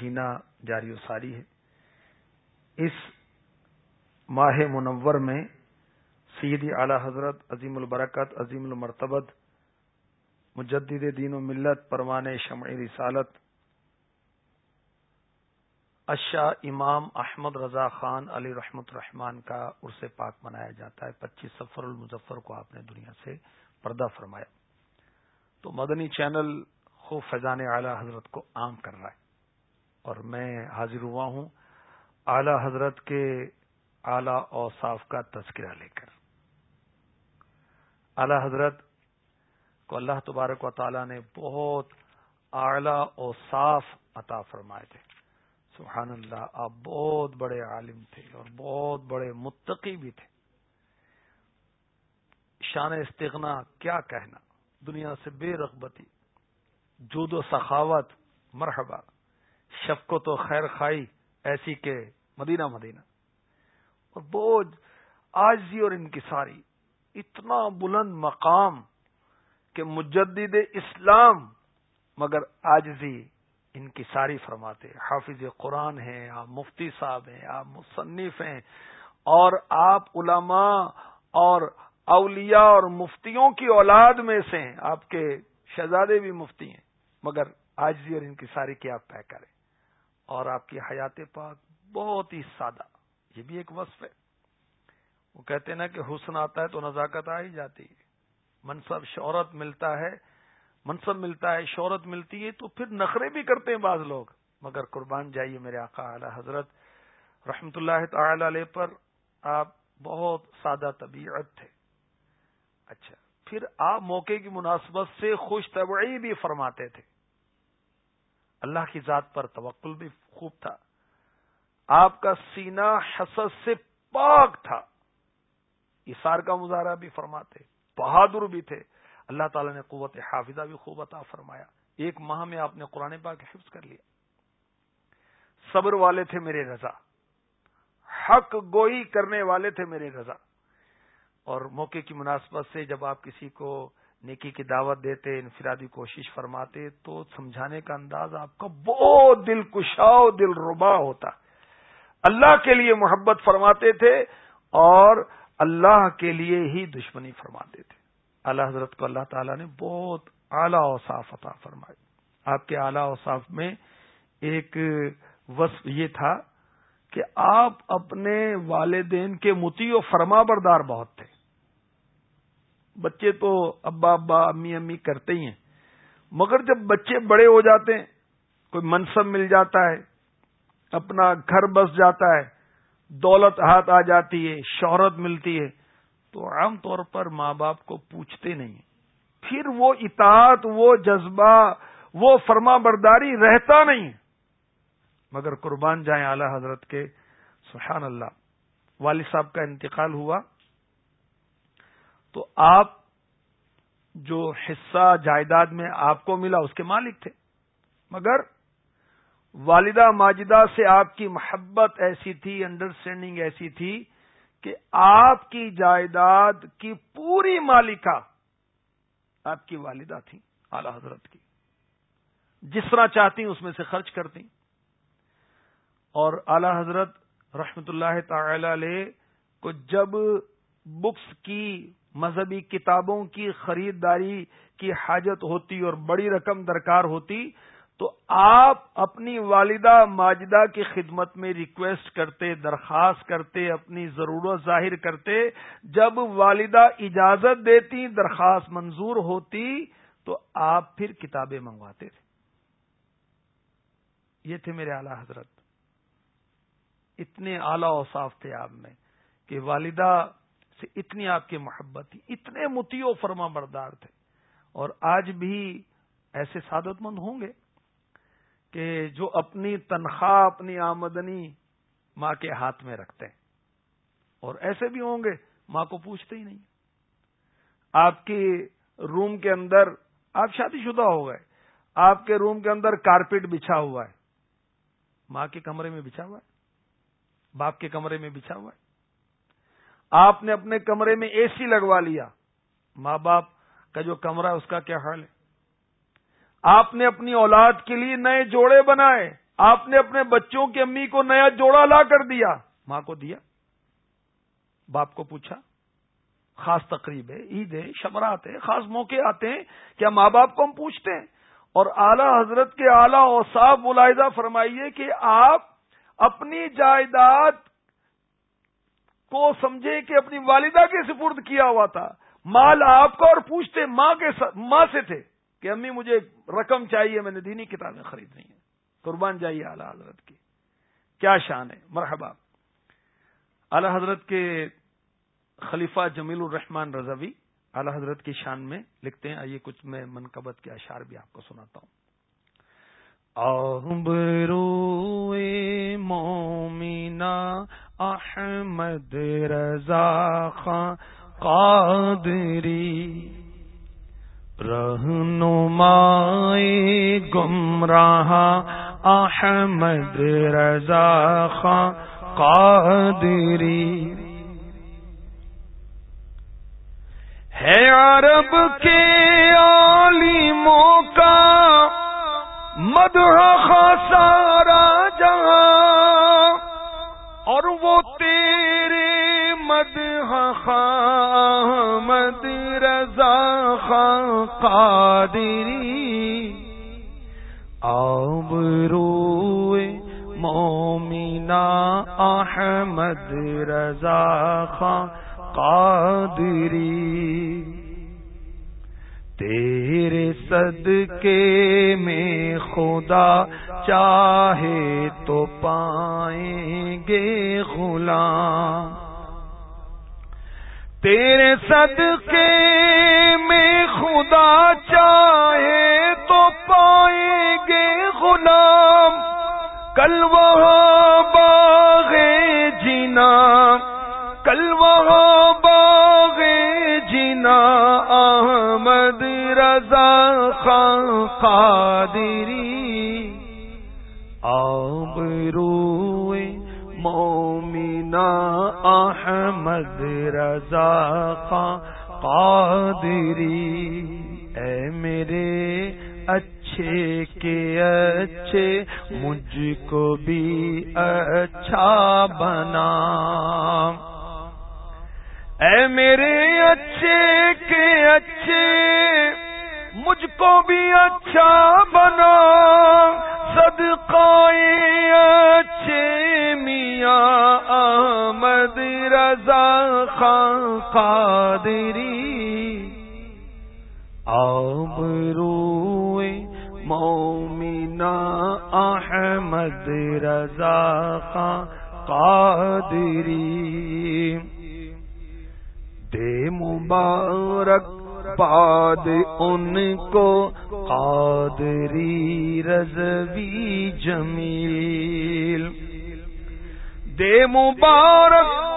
جینا جاری و ساری ہے۔ اس ماہ منور میں سیدی اعلی حضرت عظیم البرکت، عظیم المرتبت، مجدد دین و ملت، پروان شمع رسالت اشا امام احمد رضا خان علی رحمت الرحمان کا عرس پاک منایا جاتا ہے۔ پچیس سفر المظفر کو آپ نے دنیا سے پردہ فرمایا۔ تو مدنی چینل خوب فیضان اعلی حضرت کو عام کر رہا ہے۔ اور میں حاضر ہوا ہوں اعلی حضرت کے اعلی اوصاف کا تذکرہ لے کر۔ اعلی حضرت کو اللہ تبارک و تعالی نے بہت اعلی اوصاف عطا فرمائے تھے۔ سبحان اللہ، آپ بہت بڑے عالم تھے اور بہت بڑے متقی بھی تھے۔ شان استغنا، کیا کہنا؟ دنیا سے بے رغبتی، جود و سخاوت، مرحبا۔ شفقت و خیر خائی ایسی کہ مدینہ مدینہ۔ اور بوجھ آجزی اور انکساری، اتنا بلند مقام کہ مجدد اسلام مگر آجزی انکساری فرماتے حافظ قرآن ہیں، آپ مفتی صاحب ہیں، آپ مصنف ہیں، اور آپ علماء اور اولیاء اور مفتیوں کی اولاد میں سے ہیں۔ آپ کے شہزادے بھی مفتی ہیں، مگر آجزی اور انکساری کی آپ طے کریں۔ اور آپ کی حیات پاک بہت ہی سادہ، یہ بھی ایک وصف ہے۔ وہ کہتے ہیں نا کہ حسن آتا ہے تو نزاکت آ ہی جاتی ہے۔ منصب شہرت ملتا ہے، منصب ملتا ہے، شہرت ملتی ہے تو پھر نخرے بھی کرتے ہیں بعض لوگ۔ مگر قربان جائیے میرے آقا اعلی حضرت، رحمت اللہ تعالی علیہ پر آپ بہت سادہ طبیعت تھے۔ اچھا پھر آپ موقع کی مناسبت سے خوش طبعی بھی فرماتے تھے۔ اللہ کی ذات پر توقل بھی خوب تھا۔ آپ کا سینہ حسد سے پاک تھا۔ اشار کا مظاہرہ بھی فرماتے، بہادر بھی تھے۔ اللہ تعالی نے قوت حافظہ بھی خوب عطا فرمایا۔ ایک ماہ میں آپ نے قرآن پاک حفظ کر لیا۔ صبر والے تھے میرے رضا۔ حق گوئی کرنے والے تھے میرے رضا۔ اور موقع کی مناسبت سے جب آپ کسی کو نیکی کی دعوت دیتے، انفرادی کوشش فرماتے، تو سمجھانے کا انداز آپ کا بہت دل کشاؤ دل ربا ہوتا۔ اللہ کے لیے محبت فرماتے تھے اور اللہ کے لیے ہی دشمنی فرماتے تھے۔ اللہ حضرت کو اللہ تعالیٰ نے بہت اعلی اوصاف عطا فرمائے آپ کے اعلی اوصاف میں ایک وصف یہ تھا کہ آپ اپنے والدین کے متی و فرما بردار بہت تھے۔ بچے تو ابا ابا امی امی کرتے ہی ہیں۔ مگر جب بچے بڑے ہو جاتے ہیں، کوئی منصب مل جاتا ہے، اپنا گھر بس جاتا ہے، دولت ہاتھ آ جاتی ہے، شہرت ملتی ہے، تو عام طور پر ماں باپ کو پوچھتے نہیں پھر وہ اطاعت، وہ جذبہ، وہ فرما برداری رہتا نہیں مگر قربان جائیں اعلی حضرت کے، سبحان اللہ۔ والد صاحب کا انتقال ہوا۔ تو آپ جو حصہ جائیداد میں آپ کو ملا اس کے مالک تھے۔ مگر والدہ ماجدہ سے آپ کی محبت ایسی تھی انڈرسٹینڈنگ ایسی تھی کہ آپ کی جائیداد کی پوری مالکہ آپ کی والدہ تھی اعلی حضرت کی۔ جس طرح چاہتی اس میں سے خرچ کرتی اور اعلی حضرت رحمت اللہ تعالی علیہ کو جب بکس کی مذہبی کتابوں کی خریداری کی حاجت ہوتی اور بڑی رقم درکار ہوتی، تو آپ اپنی والدہ ماجدہ کی خدمت میں ریکویسٹ کرتے، درخواست کرتے، اپنی ضرورت ظاہر کرتے، جب والدہ اجازت دیتی، درخواست منظور ہوتی، تو آپ پھر کتابیں منگواتے تھے۔ یہ تھے میرے اعلی حضرت۔ اتنے اعلی اوصاف تھے آپ میں کہ والدہ سے اتنی آپ کی محبت تھی، اتنے متیو فرما بردار تھے۔ اور آج بھی ایسے سعادت مند ہوں گے کہ جو اپنی تنخواہ، اپنی آمدنی ماں کے ہاتھ میں رکھتے ہیں۔ اور ایسے بھی ہوں گے، ماں کو پوچھتے ہی نہیں۔ آپ کی روم کے اندر آپ شادی شدہ ہو گئے، آپ کے روم کے اندر کارپیٹ بچھا ہوا ہے، ماں کے کمرے میں بچھا ہوا ہے، باپ کے کمرے میں بچھا ہوا ہے۔ آپ نے اپنے کمرے میں اے سی لگوا لیا۔ ماں باپ کا جو کمرہ ہے، اس کا کیا حال ہے؟ آپ نے اپنی اولاد کے لیے نئے جوڑے بنائے۔ آپ نے اپنے بچوں کی امی کو نیا جوڑا لا کر دیا۔ ماں کو دیا؟ باپ کو پوچھا۔ خاص تقریب ہے، عید ہے شبرات ہے، خاص موقع آتے ہیں کیا ماں باپ کو ہم پوچھتے ہیں۔ اور اعلی حضرت کے اعلی اور صاف ملاحظہ فرمائیے کہ آپ اپنی جائیداد کو سمجھے کہ اپنی والدہ کے سپرد کیا ہوا تھا۔ مال آپ کو اور پوچھتے ماں کے ماں سے تھے کہ امی مجھے رقم چاہیے، میں نے دینی کتابیں خریدنی ہیں۔ قربان جائیے اعلی حضرت کی۔ کیا شان ہے۔ مرحبا۔ اعلی حضرت کے خلیفہ جمیل الرحمان رضوی اعلی حضرت کی شان میں لکھتے ہیں۔ آئیے کچھ میں منقبت کے اشعار بھی آپ کو سناتا ہوں۔ آبرو مومینا احمد رضا خان قادری رہنمائی گمراہ احمد رضا خان قادری۔ ہے عرب کے عالموں کا مدح سارا اور وہ تیرے مدح مد رضا خان قادری آب روئے مومنا احمد رضا خان قادری تیرے صدقے میں خدا چاہے تو پائیں گے غلام۔ تیرے صدقے میں خدا چاہے تو پائیں گے غلام۔ کل وہاں باغ جینا، کل وہاں باغ جنا احمد رضا خان قادری رضا قادری، اے میرے اچھے کے اچھے، مجھ کو بھی اچھا بنا۔ اے میرے اچھے کے اچھے، مجھ کو بھی اچھا بنا۔ صدقائے اچھے میاں احمد رضا۔ قادری، آب روئے مومنا احمد رضا خان قادری۔ دے مبارک باد ان کو قادری رضوی جمیل۔ دے مبارک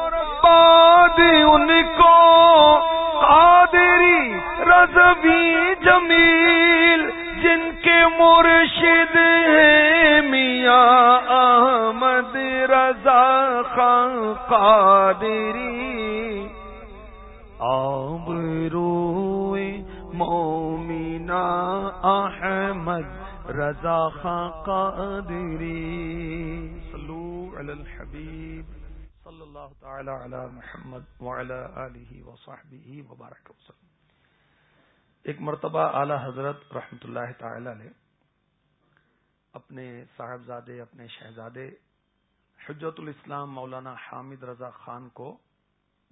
باد ان کو قادری رضوی جمیل، جن کے مرشد ہیں میاں احمد رضا خان قادری۔ آب روئے مومنا احمد رضا خان قادری۔ صلو علی الحبیب۔ اللہ تعالی علی محمد وعلی آلہ وصحبہ وبارک وسلم۔ ایک مرتبہ اعلی حضرت رحمت اللہ تعالی علیہ اپنے صاحبزادے، اپنے شہزادے حجت الاسلام مولانا حامد رضا خان کو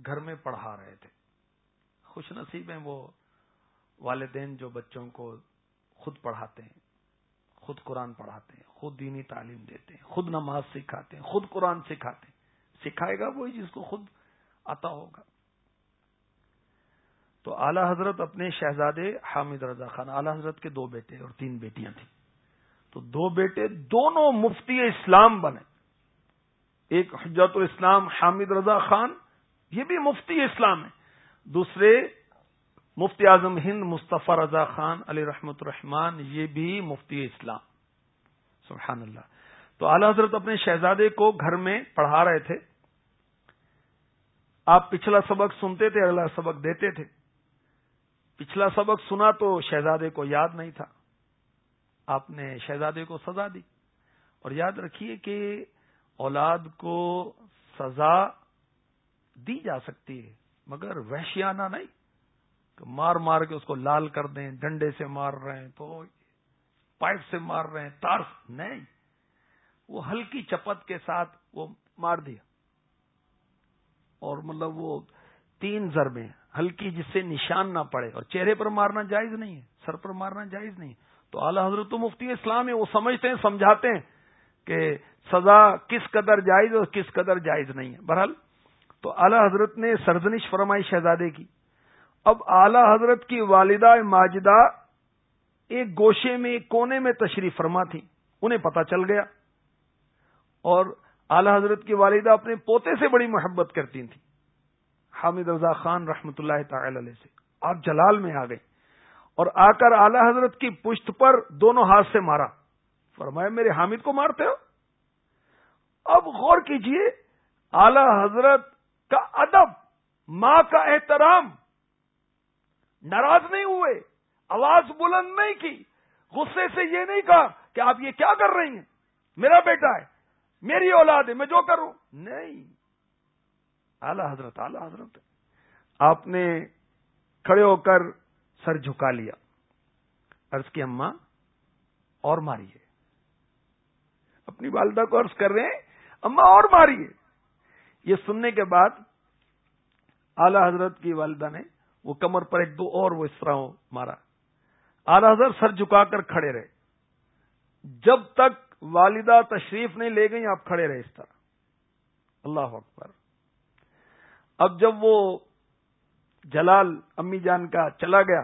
گھر میں پڑھا رہے تھے۔ خوش نصیب ہیں وہ والدین جو بچوں کو خود پڑھاتے ہیں، خود قرآن پڑھاتے ہیں، خود دینی تعلیم دیتے ہیں، خود نماز سکھاتے ہیں، خود قرآن سکھاتے ہیں۔ سکھائے گا وہی جس کو خود آتا ہوگا۔ تو اعلی حضرت اپنے شہزادے حامد رضا خان، اعلی حضرت کے دو بیٹے اور تین بیٹیاں تھیں۔ تو دو بیٹے دونوں مفتی اسلام بنے۔ ایک حجت الاسلام حامد رضا خان، یہ بھی مفتی اسلام ہے دوسرے مفتی اعظم ہند مصطفیٰ رضا خان، علی رحمت الرحمان یہ بھی مفتی اسلام۔ سبحان اللہ۔ تو اعلی حضرت اپنے شہزادے کو گھر میں پڑھا رہے تھے۔ آپ پچھلا سبق سنتے تھے، اگلا سبق دیتے تھے۔ پچھلا سبق سنا تو شہزادے کو یاد نہیں تھا۔ آپ نے شہزادے کو سزا دی۔ اور یاد رکھیے کہ اولاد کو سزا دی جا سکتی ہے، مگر وحشیانہ نہیں۔ کہ مار مار کے اس کو لال کر دیں، ڈنڈے سے مار رہے ہیں، تو پائپ سے مار رہے ہیں تار نہیں۔ وہ ہلکی چپت کے ساتھ وہ مار دیا۔ اور مطلب وہ تین ضربیں ہلکی جس سے نشان نہ پڑے اور چہرے پر مارنا جائز نہیں ہے، سر پر مارنا جائز نہیں۔ تو اعلی حضرت مفتی اسلام ہے وہ سمجھتے ہیں، سمجھاتے ہیں کہ سزا کس قدر جائز اور کس قدر جائز نہیں ہے۔ بہرحال، تو اعلی حضرت نے سرزنش فرمائی شہزادے کی۔ اب اعلی حضرت کی والدہ ماجدہ ایک گوشے میں، ایک کونے میں تشریف فرما تھی انہیں پتا چل گیا۔ اور اعلی حضرت کی والدہ اپنے پوتے سے بڑی محبت کرتی تھیں۔ حامد رضا خان رحمت اللہ تعالی علیہ سے۔ آپ جلال میں آ گئے اور آ کر اعلی حضرت کی پشت پر دونوں ہاتھ سے مارا۔ فرمایا، میرے حامد کو مارتے ہو؟ اب غور کیجیے، اعلی حضرت کا ادب، ماں کا احترام۔ ناراض نہیں ہوئے، آواز بلند نہیں کی۔ غصے سے یہ نہیں کہا کہ آپ یہ کیا کر رہی ہیں؟ میرا بیٹا ہے۔ میری اولاد ہے، میں جو کروں۔ نہیں۔ اعلی حضرت اعلی حضرت، آپ نے کھڑے ہو کر سر جھکا لیا۔ عرض کی اماں، اور ماریے۔ اپنی والدہ کو عرض کر رہے ہیں اما اور ماریے۔ یہ سننے کے بعد اعلی حضرت کی والدہ نے وہ کمر پر ایک دو اور وہ اس طرح مارا۔ اعلی حضرت سر جھکا کر کھڑے رہے۔ جب تک والدہ تشریف نہیں لے گئی آپ کھڑے رہے اس طرح۔ اللہ اکبر۔ اب جب وہ جلال امی جان کا چلا گیا،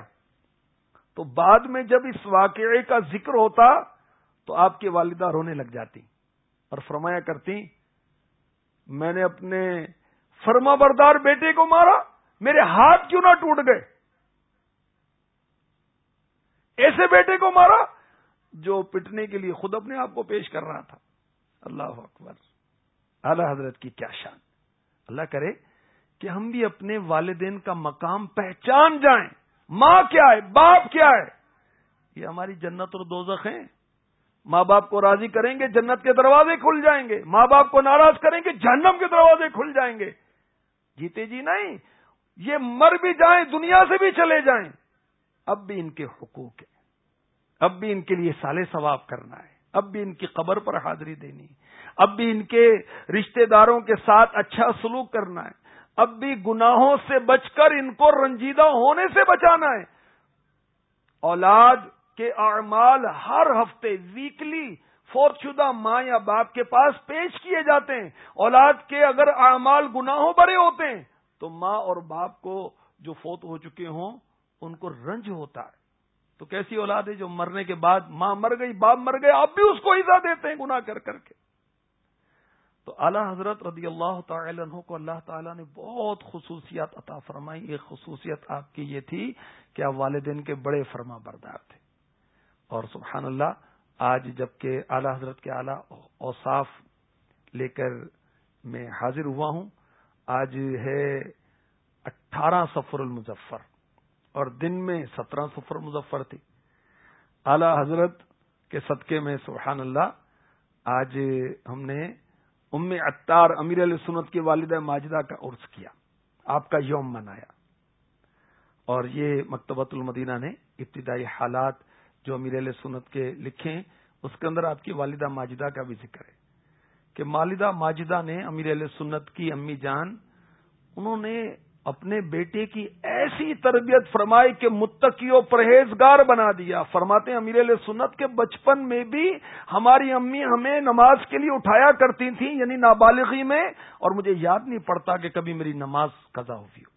تو بعد میں جب اس واقعے کا ذکر ہوتا، تو آپ کی والدہ رونے لگ جاتی اور فرمایا کرتی، میں نے اپنے فرما بردار بیٹے کو مارا، میرے ہاتھ کیوں نہ ٹوٹ گئے؟ ایسے بیٹے کو مارا جو پٹنے کے لیے خود اپنے آپ کو پیش کر رہا تھا۔ اللہ اکبر۔ اعلی حضرت کی کیا شان۔ اللہ کرے کہ ہم بھی اپنے والدین کا مقام پہچان جائیں۔ ماں کیا ہے؟ باپ کیا ہے؟ یہ ہماری جنت اور دوزخ ہیں۔ ماں باپ کو راضی کریں گے، جنت کے دروازے کھل جائیں گے۔ ماں باپ کو ناراض کریں گے، جہنم کے دروازے کھل جائیں گے۔ جیتے جی نہیں، یہ مر بھی جائیں، دنیا سے بھی چلے جائیں۔ اب بھی ان کے حقوق ہیں۔ اب بھی ان کے لیے سالے ثواب کرنا ہے۔ اب بھی ان کی قبر پر حاضری دینی اب بھی ان کے رشتہ داروں کے ساتھ اچھا سلوک کرنا ہے۔ اب بھی گناہوں سے بچ کر ان کو رنجیدہ ہونے سے بچانا ہے۔ اولاد کے اعمال ہر ہفتے ویکلی فوت شدہ ماں یا باپ کے پاس پیش کیے جاتے ہیں۔ اولاد کے اگر اعمال گناہوں بڑے ہوتے ہیں تو ماں اور باپ کو جو فوت ہو چکے ہوں، ان کو رنج ہوتا ہے۔ تو کیسی اولاد ہے جو مرنے کے بعد ماں مر گئی، باپ مر گئے اب بھی اس کو ایزا دیتے ہیں، گناہ کر کر کے۔ تو اعلی حضرت رضی اللہ تعالی عنہ کو اللہ تعالیٰ نے بہت خصوصیات عطا فرمائی۔ ایک خصوصیت آپ کی یہ تھی کہ آپ والدین کے بڑے فرما بردار تھے۔ اور سبحان اللہ، آج جبکہ اعلی حضرت کے اعلی اوصاف لے کر میں حاضر ہوا ہوں، آج ہے اٹھارہ سفر المظفر۔ اور دن میں سترہ سفر مظفر تھی۔ اعلی حضرت کے صدقے میں سبحان اللہ، آج ہم نے ام اتار امیر علیہ سنت کی والدہ ماجدہ کا عرص کیا، آپ کا یوم منایا۔ اور یہ مکتبۃ المدینہ نے ابتدائی حالات جو امیر علیہ سنت کے لکھے اس کے اندر آپ کی والدہ ماجدہ کا بھی ذکر ہے کہ والدہ ماجدہ نے امیر علیہ سنت کی امی جان، انہوں نے اپنے بیٹے کی ایسی تربیت فرمائی کہ متقی و پرہیزگار بنا دیا۔ فرماتے ہیں، امیر علیہ سنت کے بچپن میں بھی ہماری امی ہمیں نماز کے لیے اٹھایا کرتی تھیں یعنی نابالغی میں، اور مجھے یاد نہیں پڑتا کہ کبھی میری نماز قضا ہوئی ہو۔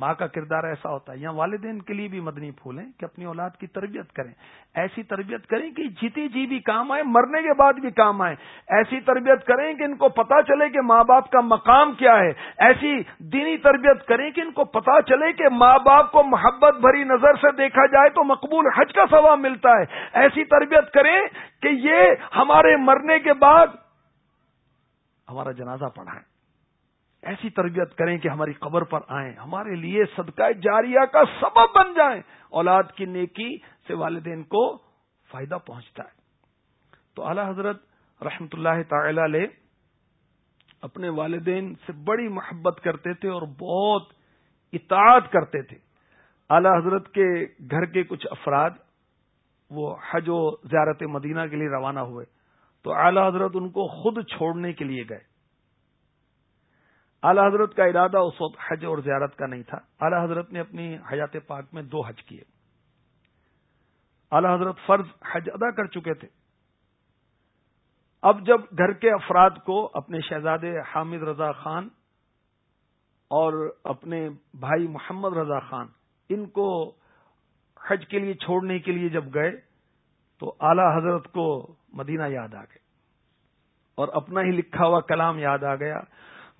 ماں کا کردار ایسا ہوتا ہے یا والدین کے لیے بھی مدنی پھول ہیں کہ اپنی اولاد کی تربیت کریں۔ ایسی تربیت کریں کہ جیتی جی بھی کام آئے، مرنے کے بعد بھی کام آئے۔ ایسی تربیت کریں کہ ان کو پتا چلے کہ ماں باپ کا مقام کیا ہے۔ ایسی دینی تربیت کریں کہ ان کو پتا چلے کہ ماں باپ کو محبت بھری نظر سے دیکھا جائے تو مقبول حج کا ثواب ملتا ہے۔ ایسی تربیت کریں کہ یہ ہمارے مرنے کے بعد ہمارا جنازہ پڑھائیں۔ ایسی تربیت کریں کہ ہماری قبر پر آئیں، ہمارے لیے صدقہ جاریہ کا سبب بن جائیں۔ اولاد کی نیکی سے والدین کو فائدہ پہنچتا ہے۔ تو اعلی حضرت رحمت اللہ تعالی علیہ اپنے والدین سے بڑی محبت کرتے تھے اور بہت اطاعت کرتے تھے۔ اعلی حضرت کے گھر کے کچھ افراد وہ حج و زیارت مدینہ کے لیے روانہ ہوئے۔ تو اعلی حضرت ان کو خود چھوڑنے کے لیے گئے۔ اعلی حضرت کا ارادہ اس وقت حج اور زیارت کا نہیں تھا۔ اعلی حضرت نے اپنی حیات پاک میں دو حج کیے۔ اعلی حضرت فرض حج ادا کر چکے تھے۔ اب جب گھر کے افراد کو اپنے شہزادے حامد رضا خان اور اپنے بھائی محمد رضا خان ان کو حج کے لیے چھوڑنے کے لیے جب گئے تو اعلی حضرت کو مدینہ یاد آ گئے اور اپنا ہی لکھا ہوا کلام یاد آ گیا۔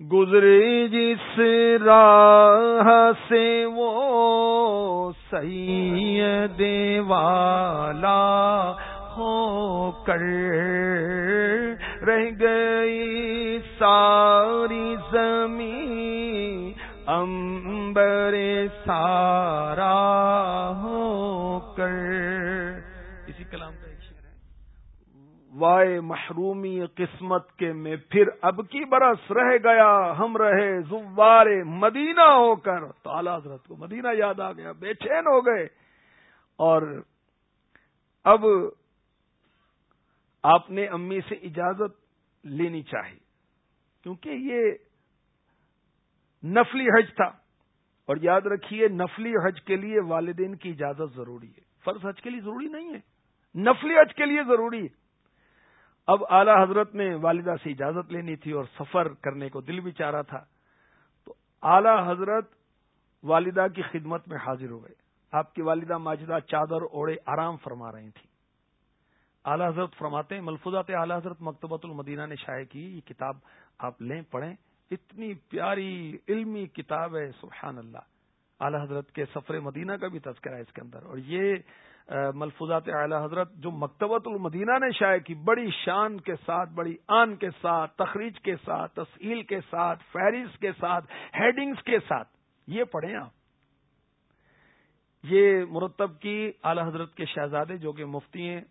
گزرے جس راہ سے وہ سید والا ہو کر رہ گئی ساری زمین امبر سارا ہو کر اسی کلام کا ایک شعر ہے وائے محرومی قسمت کے میں پھر اب کی برس رہ گیا۔ ہم رہے زوار مدینہ ہو کر۔ تو اعلی حضرت کو مدینہ یاد آ گیا، بے چین ہو گئے۔ اور اب آپ نے امی سے اجازت لینی چاہیے کیونکہ یہ نفلی حج تھا۔ اور یاد رکھیے، نفلی حج کے لیے والدین کی اجازت ضروری ہے۔ فرض حج کے لیے ضروری نہیں ہے۔ نفلی حج کے لیے ضروری ہے۔ اب اعلی حضرت نے والدہ سے اجازت لینی تھی اور سفر کرنے کو دل بھی چاہ رہا تھا، تو اعلی حضرت والدہ کی خدمت میں حاضر ہو گئے۔ آپ کی والدہ ماجدہ چادر اوڑے آرام فرما رہی تھی اعلی حضرت فرماتے ہیں، ملفوظات اعلی حضرت مکتبۃ المدینہ نے شائع کی، یہ کتاب آپ لیں، پڑھیں۔ اتنی پیاری، علمی کتاب ہے، سبحان اللہ۔ اعلی حضرت کے سفر مدینہ کا بھی تذکرہ ہے اس کے اندر اور یہ ملفوظات اعلی حضرت جو مکتبۃ المدینہ نے شائع کی، بڑی شان کے ساتھ، بڑی آن کے ساتھ، تخریج کے ساتھ، تسہیل کے ساتھ، فہرست کے ساتھ ہیڈنگز کے ساتھ، یہ پڑھیں آپ۔ یہ مرتب کی اعلی حضرت کے شہزادے جو کہ مفتی ہیں،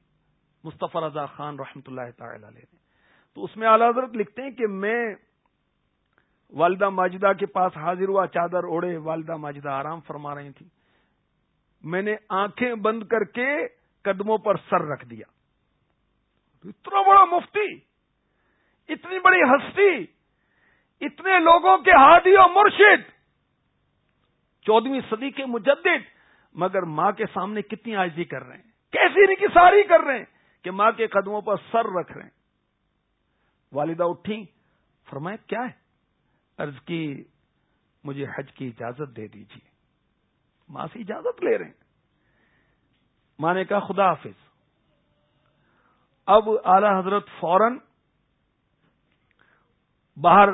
مصطفی رضا خان رحمۃ اللہ تعالی علیہ نے۔ تو اس میں اعلی حضرت لکھتے ہیں کہ میں والدہ ماجدہ کے پاس حاضر ہوا، چادر اوڑے والدہ ماجدہ آرام فرما رہی تھی میں نے آنکھیں بند کر کے قدموں پر سر رکھ دیا۔ اتنا بڑا مفتی، اتنی بڑی ہستی، اتنے لوگوں کے ہادی و مرشد۔ چودہویں صدی کے مجدد، مگر ماں کے سامنے کتنی آجی کر رہے ہیں؟ کیسی نہیں کی ساری کر رہے ہیں کہ ماں کے قدموں پر سر رکھ رہے ہیں؟ والدہ اٹھی فرمائے کیا ہے؟ عرض کی، مجھے حج کی اجازت دے دیجیے ماں سے اجازت لے رہے ہیں۔ ماں نے کہا، خدا حافظ۔ اب اعلی حضرت فورن باہر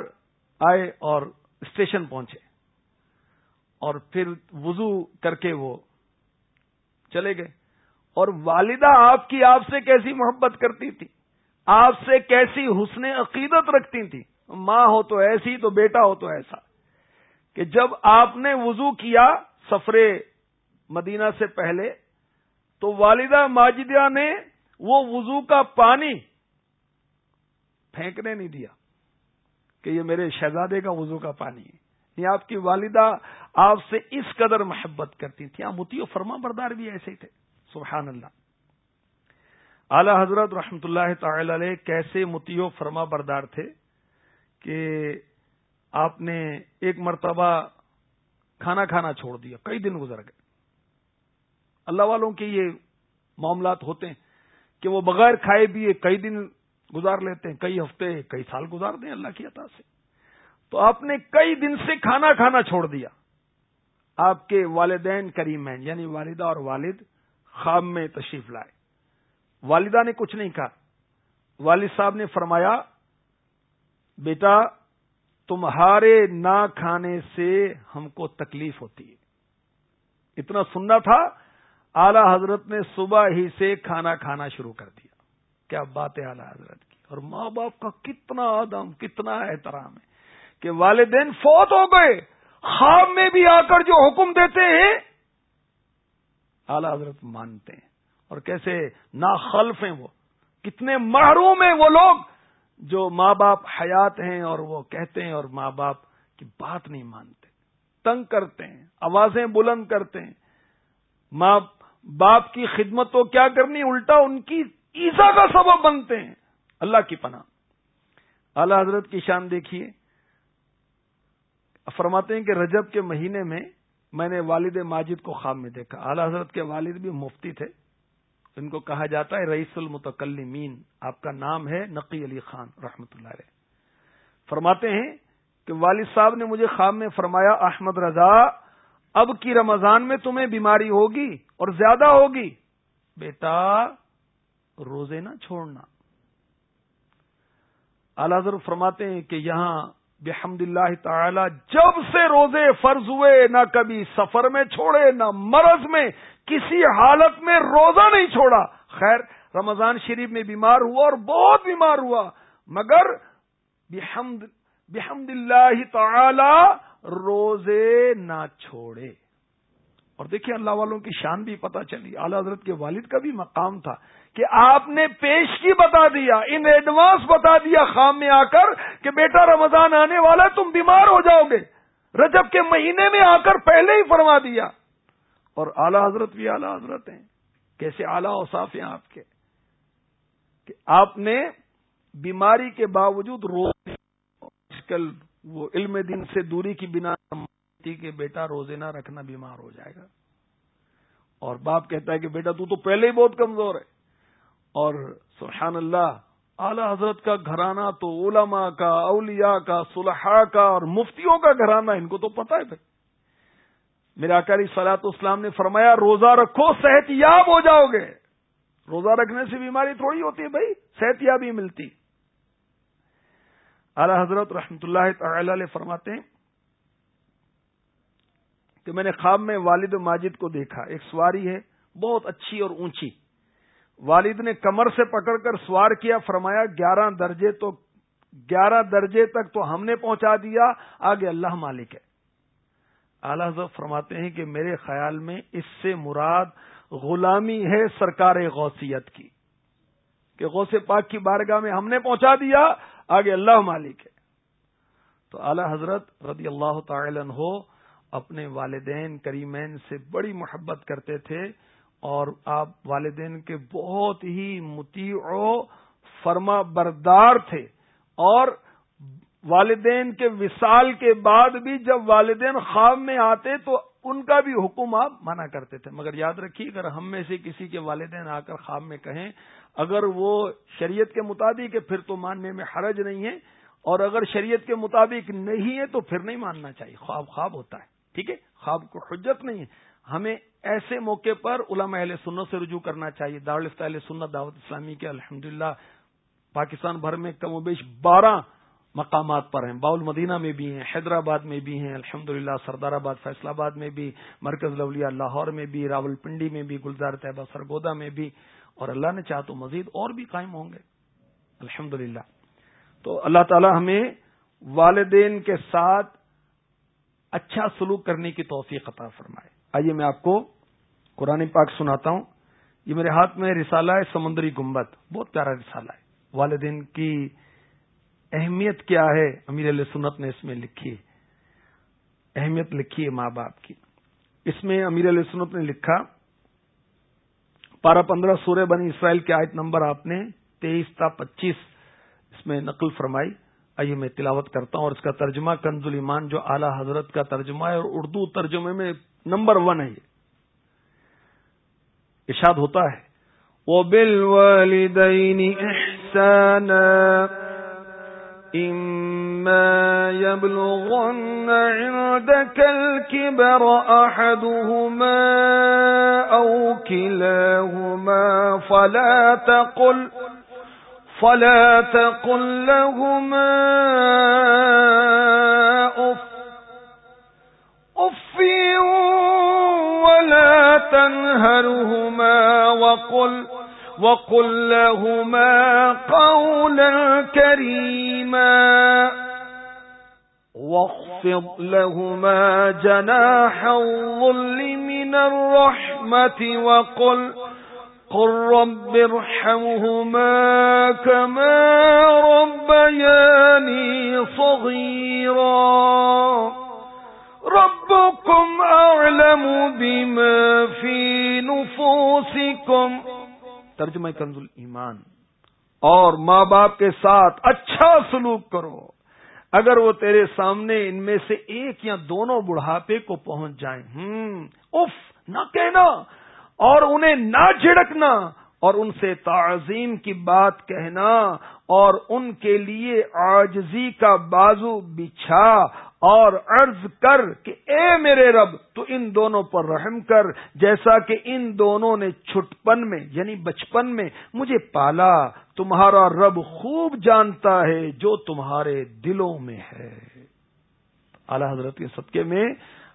آئے اور اسٹیشن پہنچے اور پھر وضو کر کے وہ چلے گئے۔ اور والدہ آپ کی آپ سے کیسی محبت کرتی تھی؟ آپ سے کیسی حسن عقیدت رکھتی تھی؟ ماں ہو تو ایسی تو بیٹا ہو تو ایسا کہ جب آپ نے وضو کیا سفر مدینہ سے پہلے تو والدہ ماجدہ نے وہ وضو کا پانی پھینکنے نہیں دیا کہ یہ میرے شہزادے کا وضو کا پانی ہے۔ یہ آپ کی والدہ آپ سے اس قدر محبت کرتی تھی۔ ہاں، آپ متی و فرما بردار بھی ایسے ہی تھے۔ سبحان اللہ۔ اعلی حضرت رحمت اللہ تعالی علیہ کیسے متیو فرما بردار تھے؟ کہ آپ نے ایک مرتبہ کھانا کھانا چھوڑ دیا، کئی دن گزر گئے۔ اللہ والوں کے یہ معاملات ہوتے ہیں کہ وہ بغیر کھائے بھی کئی دن گزار لیتے ہیں، کئی ہفتے، کئی سال گزار دیں اللہ کی عطا سے۔ تو آپ نے کئی دن سے کھانا کھانا چھوڑ دیا۔ آپ کے والدین کریمین یعنی والدہ اور والد خواب میں تشریف لائے۔ والدہ نے کچھ نہیں کہا۔ والد صاحب نے فرمایا بیٹا، تمہارے نہ کھانے سے ہم کو تکلیف ہوتی ہے۔ اتنا سننا تھا، اعلی حضرت نے صبح ہی سے کھانا کھانا شروع کر دیا۔ کیا بات ہے اعلی حضرت کی؟ اور ماں باپ کا کتنا آدم کتنا احترام ہے کہ والدین فوت ہو گئے۔ خواب میں بھی آ کر جو حکم دیتے ہیں، اعلی حضرت مانتے ہیں۔ اور کیسے نا خلف ہیں وہ، کتنے محروم ہیں وہ لوگ۔ جو ماں باپ حیات ہیں اور وہ کہتے ہیں اور ماں باپ کی بات نہیں مانتے، تنگ کرتے ہیں، آوازیں بلند کرتے ہیں۔ ماں باپ کی خدمت تو کیا کرنی، الٹا ان کی ایزا کا سبب بنتے ہیں۔ اللہ کی پناہ۔ اعلی حضرت کی شان دیکھیے۔ فرماتے ہیں کہ رجب کے مہینے میں میں نے والد ماجد کو خواب میں دیکھا۔ اعلی حضرت کے والد بھی مفتی تھے۔ ان کو کہا جاتا ہے رئیس المتکلمین، آپ کا نام ہے نقی علی خان، رحمت اللہ علیہ۔ فرماتے ہیں کہ والد صاحب نے مجھے خواب میں فرمایا، احمد رضا، اب کی رمضان میں تمہیں بیماری ہوگی اور زیادہ ہوگی۔ بیٹا، روزے نہ چھوڑنا۔ اعلی حضرت فرماتے ہیں کہ یہاں بحمد اللہ تعالی، جب سے روزے فرض ہوئے، نہ کبھی سفر میں چھوڑے، نہ مرض میں، کسی حالت میں روزہ نہیں چھوڑا۔ خیر، رمضان شریف میں بیمار ہوا اور بہت بیمار ہوا، مگر بحمد بحمد اللہ تعالی روزے نہ چھوڑے۔ اور دیکھیے اللہ والوں کی شان بھی پتہ چلی۔ اعلی حضرت کے والد کا بھی مقام تھا۔ کہ آپ نے پیش کی بتا دیا ان ایڈوانس بتا دیا خام میں آ کر کہ بیٹا رمضان آنے والا ہے، تم بیمار ہو جاؤ گے۔ رجب کے مہینے میں آ کر پہلے ہی فرما دیا۔ اور اعلی حضرت بھی اعلی حضرت ہیں۔ کیسے اعلی اوساف ہیں آپ کے۔ کہ آپ نے بیماری کے باوجود روز کل وہ علم دن سے دوری کی بنا کہ بیٹا روزے نہ رکھنا بیمار ہو جائے گا۔ اور باپ کہتا ہے کہ بیٹا تو تو پہلے ہی بہت کمزور ہے۔ اور سبحان اللہ اعلی حضرت کا گھرانہ تو علماء کا، اولیاء کا، صلحاء کا اور مفتیوں کا گھرانہ، ان کو تو پتا ہے بھائی میرے اکاری سلاط اسلام نے فرمایا، روزہ رکھو، صحت یاب ہو جاؤ گے۔ روزہ رکھنے سے بیماری تھوڑی ہوتی ہے بھائی، صحت یابی ملتی۔ اعلی حضرت رحمت اللہ تعالی علیہ فرماتے ہیں کہ میں نے خواب میں والد ماجد کو دیکھا، ایک سواری ہے، بہت اچھی اور اونچی۔ والد نے کمر سے پکڑ کر سوار کیا، فرمایا، گیارہ درجے تو، گیارہ درجے تک تو ہم نے پہنچا دیا، آگے اللہ مالک ہے. اعلی حضرت فرماتے ہیں کہ میرے خیال میں اس سے مراد غلامی ہے سرکار غوثیت کی، کہ غوث پاک کی بارگاہ میں ہم نے پہنچا دیا، آگے اللہ مالک ہے۔ تو اعلی حضرت رضی اللہ تعالی عنہ اپنے والدین کریمین سے بڑی محبت کرتے تھے اور آپ والدین کے بہت ہی متی فرما بردار تھے اور والدین کے وصال کے بعد بھی جب والدین خواب میں آتے تو ان کا بھی حکم آپ منع کرتے تھے۔ مگر یاد رکھیے، اگر ہم میں سے کسی کے والدین آ کر خواب میں کہیں، اگر وہ شریعت کے مطابق ہے، پھر تو ماننے میں حرج نہیں ہے۔ اور اگر شریعت کے مطابق نہیں ہے، تو پھر نہیں ماننا چاہیے۔ خواب خواب ہوتا ہے، ٹھیک ہے؟ خواب کو حجت نہیں ہے۔ ہمیں ایسے موقع پر علماء اہل سنت سے رجوع کرنا چاہیے۔ دارالفت اہل سنت، دعوت اسلامی کے الحمد پاکستان بھر میں کم و بیش بارہ مقامات پر ہیں۔ باول مدینہ میں بھی ہیں، حیدرآباد میں بھی ہیں الحمد للہ سردار آباد فیصلہ آباد میں بھی، مرکز لولیا لاہور میں بھی راول پنڈی میں بھی، گلزار طیبہ سرگودا میں بھی۔ اور اللہ نے چاہ تو مزید اور بھی قائم ہوں گے۔ الحمد تو اللہ تعالی ہمیں والدین کے ساتھ اچھا سلوک کرنے کی توفیق عطا فرمائے۔ آئیے میں آپ کو قرآن پاک سناتا ہوں۔ یہ میرے ہاتھ میں رسالہ ہے، سمندری گمبت بہت پیارا رسالہ ہے۔ والدین کی اہمیت کیا ہے؟ امیر علیہ سنت نے اس میں لکھی اہمیت لکھی ہے ماں باپ کی۔ اس میں امیر علیہ سنت نے لکھا، پارہ پندرہ سورہ بنی اسرائیل کے آیت نمبر آپ نے تیئیس تا پچیس اس میں نقل فرمائی۔ آئیے میں تلاوت کرتا ہوں اور اس کا ترجمہ کنز ایمان جو اعلی حضرت کا ترجمہ ہے اور اردو ترجمے میں نمبر ون ہے یہ۔ ارشاد ہوتا ہے۔ وہ بل والدین إما يبلغن عندك الكبر أحدهما أو كلاهما فلا تقل فلا تقل لهما أف أفي ولا تنهرهما وقل وقل لهما قولا كريما واخفض لهما جناح الظل من الرحمة وقل قل رب ارحمهما كما ربياني صغيرا ربكم أعلم بما في نفوسكم ترجمہ کنز ایمان اور ماں باپ کے ساتھ اچھا سلوک کرو اگر وہ تیرے سامنے ان میں سے ایک یا دونوں بڑھاپے کو پہنچ جائیں ہوں اف نہ کہنا اور انہیں نہ جھڑکنا اور ان سے تعظیم کی بات کہنا اور ان کے لیے آجزی کا بازو بچھا اور عرض کر کہ اے میرے رب، تو ان دونوں پر رحم کر، جیسا کہ ان دونوں نے چھٹپن میں یعنی بچپن میں مجھے پالا، تمہارا رب خوب جانتا ہے جو تمہارے دلوں میں ہے۔ اعلی حضرت کے صدقے میں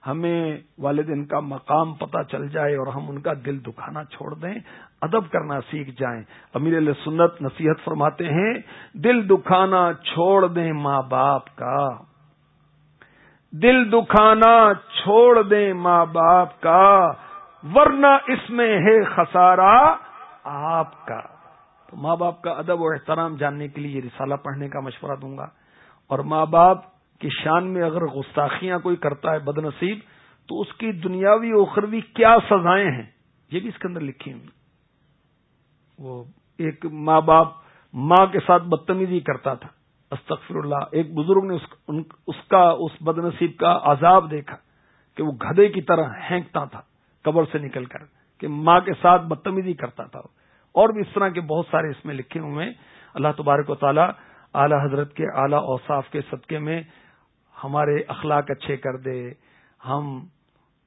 ہمیں والدین کا مقام پتہ چل جائے اور ہم ان کا دل دکھانا چھوڑ دیں، ادب کرنا سیکھ جائیں۔ امیر علیہ سنت نصیحت فرماتے ہیں، دل دکھانا چھوڑ دیں ماں باپ کا۔ دل دکھانا چھوڑ دیں ماں باپ کا، ورنہ اس میں ہے خسارہ آپ کا۔ تو ماں باپ کا ادب و احترام جاننے کے لیے یہ رسالہ پڑھنے کا مشورہ دوں گا۔ اور ماں باپ کی شان میں اگر گستاخیاں کوئی کرتا ہے بد نصیب تو اس کی دنیاوی اخروی کیا سزائیں ہیں؟ یہ بھی اس کے اندر لکھی ہوئی وہ ایک ماں باپ ماں کے ساتھ بدتمیزی کرتا تھا۔ استغفر اللہ، ایک بزرگ نے اس کا اس بد نصیب کا عذاب دیکھا کہ وہ گدے کی طرح ہینکتا تھا قبر سے نکل کر، کہ ماں کے ساتھ بدتمیزی کرتا تھا۔ اور بھی اس طرح کے بہت سارے اس میں لکھے ہوئے ہیں۔ اللہ تبارک و تعالیٰ اعلی حضرت کے اعلی اوصاف کے صدقے میں ہمارے اخلاق اچھے کر دے، ہم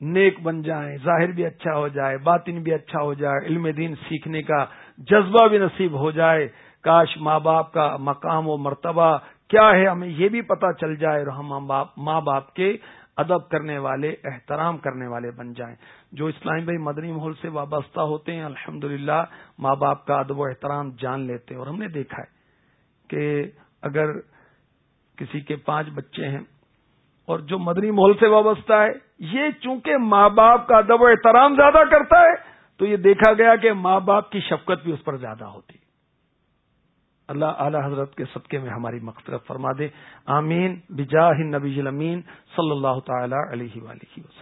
نیک بن جائیں، ظاہر بھی اچھا ہو جائے، باطن بھی اچھا ہو جائے، علم دین سیکھنے کا جذبہ بھی نصیب ہو جائے۔ کاش ماں باپ کا مقام و مرتبہ کیا ہے، ہمیں یہ بھی پتا چل جائے اور ہم ماں باپ کے ادب کرنے والے، احترام کرنے والے بن جائیں۔ جو اسلامی بھائی مدنی ماحول سے وابستہ ہوتے ہیں الحمد ماں باپ کا ادب و احترام جان لیتے ہیں۔ اور ہم نے دیکھا ہے کہ اگر کسی کے پانچ بچے ہیں اور جو مدنی ماحول سے وابستہ ہے، یہ چونکہ ماں باپ کا ادب و احترام زیادہ کرتا ہے، تو یہ دیکھا گیا کہ ماں باپ کی شفقت بھی اس پر زیادہ ہوتی۔ اللہ اعلی حضرت کے صدقے میں ہماری مقصد فرما دے۔ آمین۔ بجاہ نبی امین صلی اللہ تعالی علیہ وسلم۔